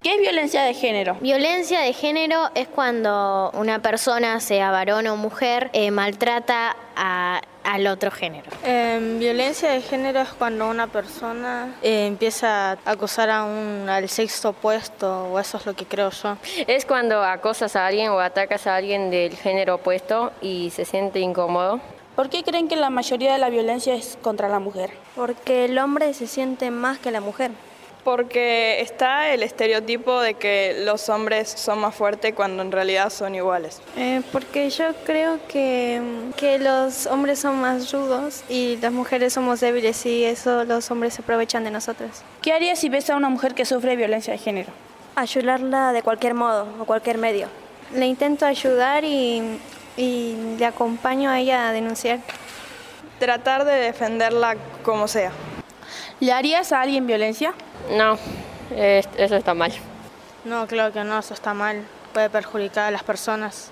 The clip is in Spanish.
¿Qué es violencia de género? Violencia de género es cuando una persona, sea varón o mujer, eh, maltrata a- al otro género. Em, violencia de género es cuando una persona eh, empieza a acosar a un, al sexo opuesto, o eso es lo que creo yo. Es cuando acosas a alguien o atacas a alguien del género opuesto y se siente incómodo. ¿Por qué creen que la mayoría de la violencia es contra la mujer? Porque el hombre se siente más que la mujer. Porque está el estereotipo de que los hombres son más fuertes cuando en realidad son iguales. Eh, porque yo creo que, que los hombres son más rudos y las mujeres somos débiles y eso los hombres se aprovechan de nosotras. ¿Qué harías si ves a una mujer que sufre violencia de género? Ayudarla de cualquier modo o cualquier medio. Le intento ayudar y, y le acompaño a ella a denunciar. Tratar de defenderla como sea. ¿Le harías a alguien violencia? No, es- eso está mal. No, claro que no, eso está mal. Puede perjudicar a las personas.